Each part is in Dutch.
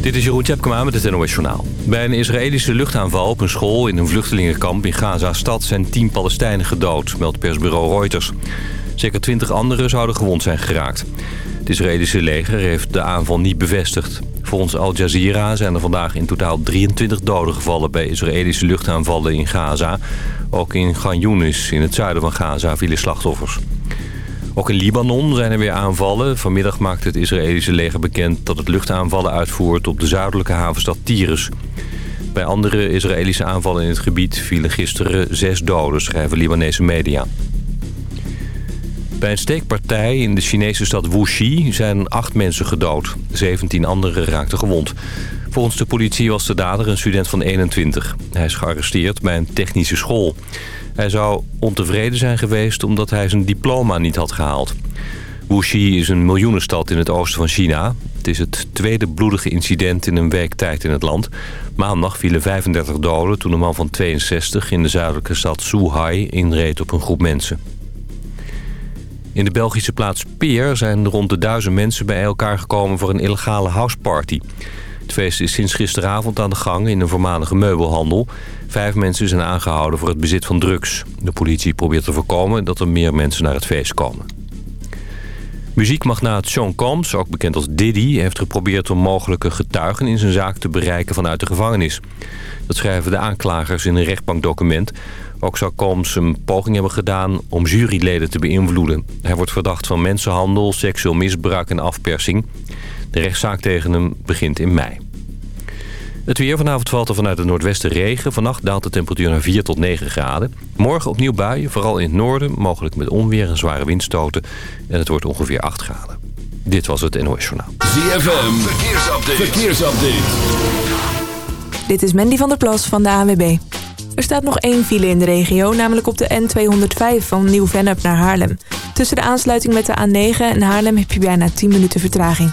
Dit is Jeroen Tjepkema met het NOS Journaal. Bij een Israëlische luchtaanval op een school in een vluchtelingenkamp in Gaza-stad... zijn tien Palestijnen gedood, meldt persbureau Reuters. Zeker twintig anderen zouden gewond zijn geraakt. Het Israëlische leger heeft de aanval niet bevestigd. Volgens Al Jazeera zijn er vandaag in totaal 23 doden gevallen... bij Israëlische luchtaanvallen in Gaza. Ook in Gan in het zuiden van Gaza, vielen slachtoffers. Ook in Libanon zijn er weer aanvallen. Vanmiddag maakte het Israëlische leger bekend dat het luchtaanvallen uitvoert op de zuidelijke havenstad Tyrus. Bij andere Israëlische aanvallen in het gebied vielen gisteren zes doden, schrijven Libanese media. Bij een steekpartij in de Chinese stad Wuxi zijn acht mensen gedood. 17 anderen raakten gewond. Volgens de politie was de dader een student van 21. Hij is gearresteerd bij een technische school. Hij zou ontevreden zijn geweest omdat hij zijn diploma niet had gehaald. Wuxi is een miljoenenstad in het oosten van China. Het is het tweede bloedige incident in een week tijd in het land. Maandag vielen 35 doden toen een man van 62 in de zuidelijke stad Zhuhai inreed op een groep mensen. In de Belgische plaats Peer zijn rond de duizend mensen bij elkaar gekomen voor een illegale houseparty. Het feest is sinds gisteravond aan de gang in een voormalige meubelhandel. Vijf mensen zijn aangehouden voor het bezit van drugs. De politie probeert te voorkomen dat er meer mensen naar het feest komen. Muziekmagnaat Sean Combs, ook bekend als Diddy... heeft geprobeerd om mogelijke getuigen in zijn zaak te bereiken vanuit de gevangenis. Dat schrijven de aanklagers in een rechtbankdocument. Ook zou Combs een poging hebben gedaan om juryleden te beïnvloeden. Hij wordt verdacht van mensenhandel, seksueel misbruik en afpersing. De rechtszaak tegen hem begint in mei. Het weer vanavond valt er vanuit het noordwesten regen. Vannacht daalt de temperatuur naar 4 tot 9 graden. Morgen opnieuw buien, vooral in het noorden. Mogelijk met onweer en zware windstoten. En het wordt ongeveer 8 graden. Dit was het NOS Journaal. ZFM, verkeersupdate. verkeersupdate. Dit is Mandy van der Plas van de ANWB. Er staat nog één file in de regio, namelijk op de N205 van Nieuw-Vennep naar Haarlem. Tussen de aansluiting met de A9 en Haarlem heb je bijna 10 minuten vertraging.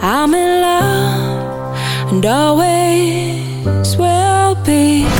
I'm in love and always will be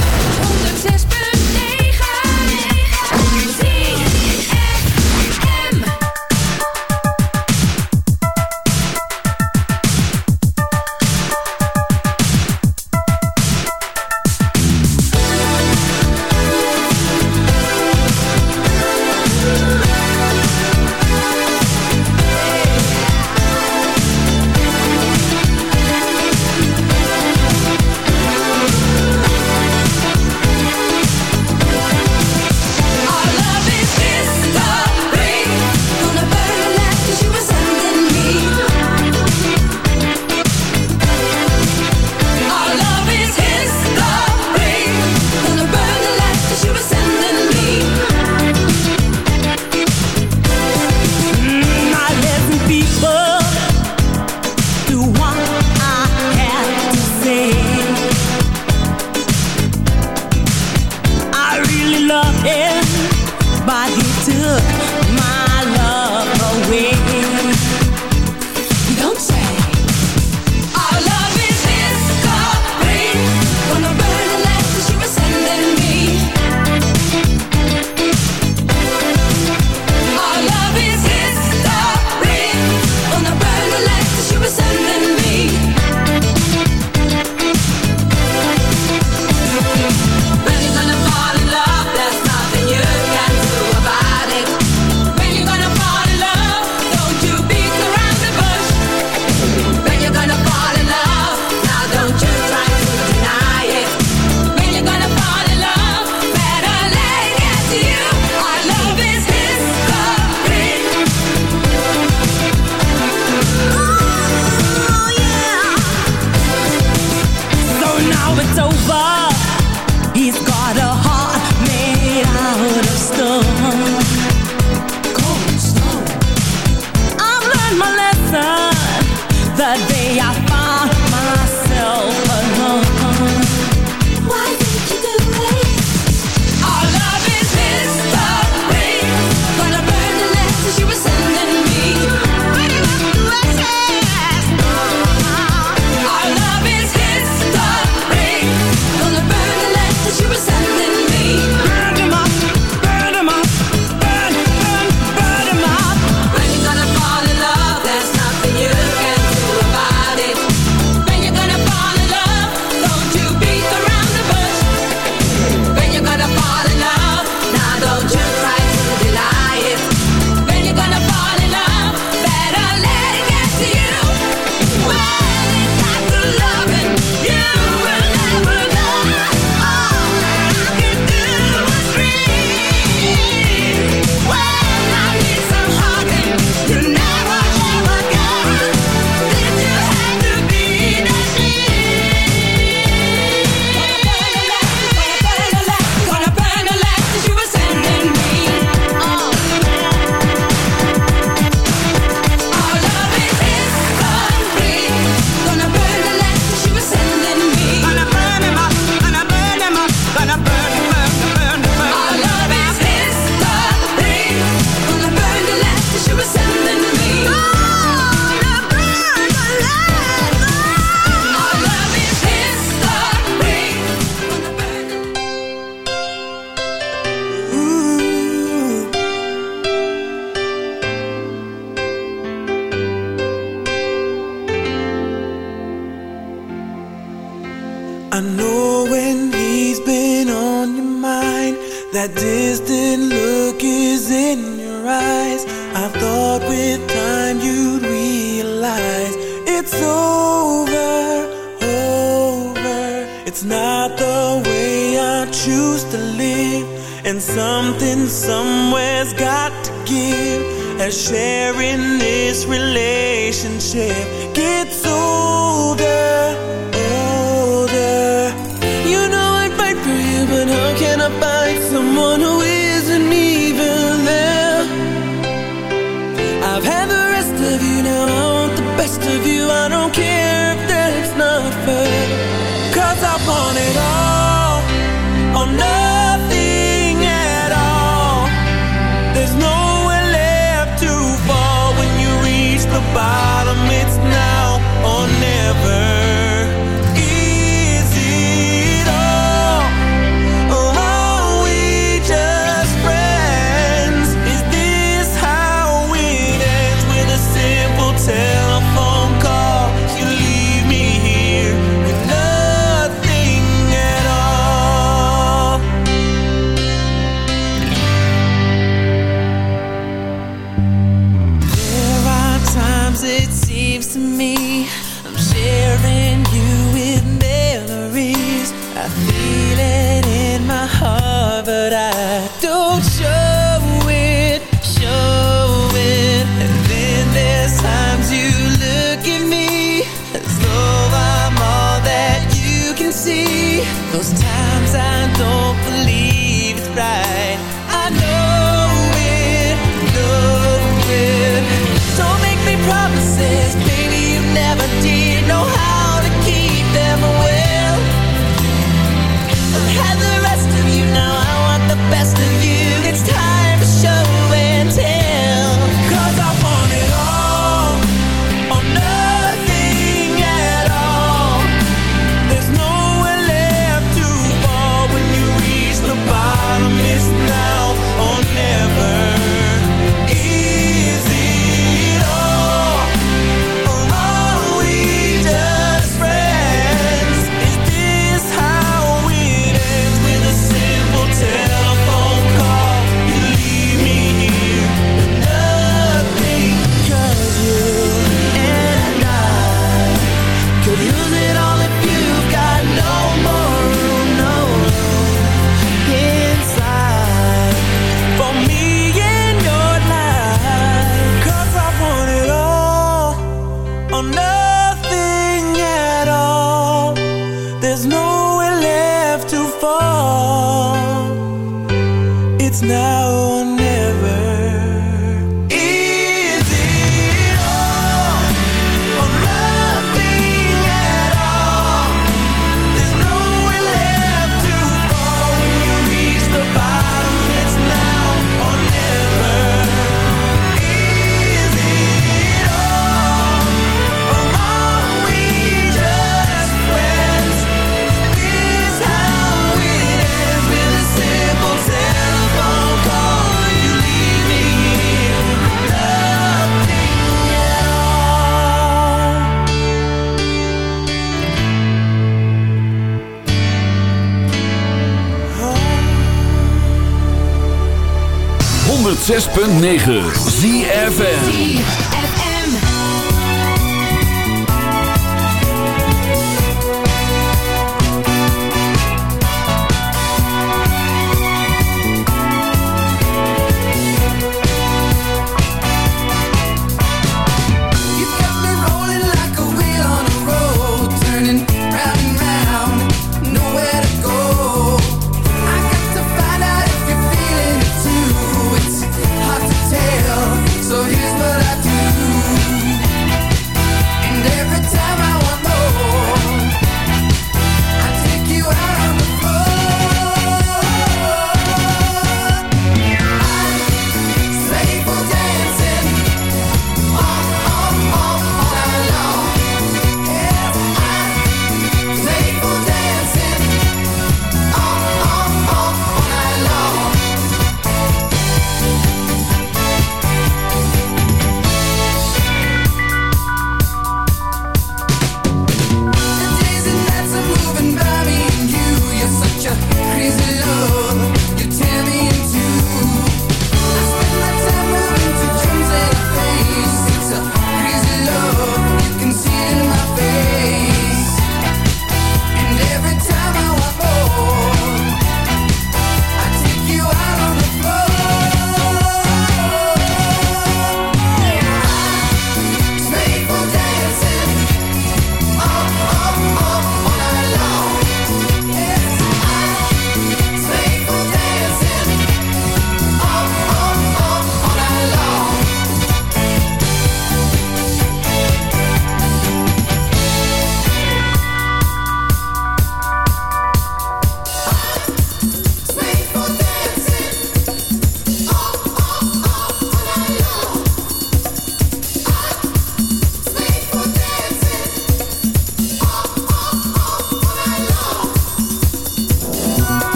106.9 ZFN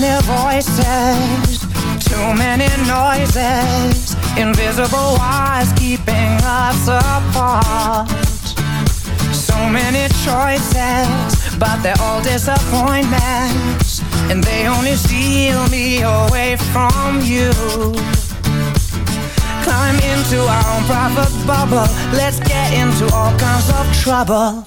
many voices, too many noises, invisible wires keeping us apart. So many choices, but they're all disappointments, and they only steal me away from you. Climb into our own private bubble, let's get into all kinds of trouble.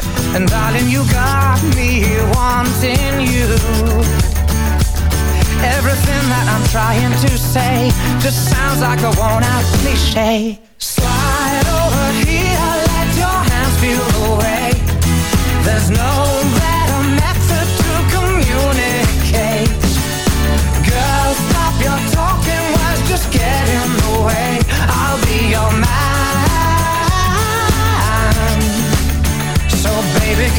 And darling, you got me wanting you. Everything that I'm trying to say just sounds like a worn out cliche. Slide over here, let your hands feel the way. There's no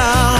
now